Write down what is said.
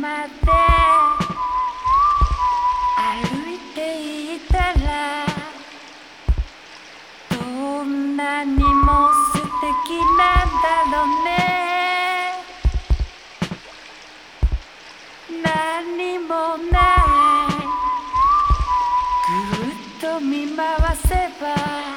まで歩いていたらどんなにも素敵なんだろうね。何もない。ぐるっと見回せば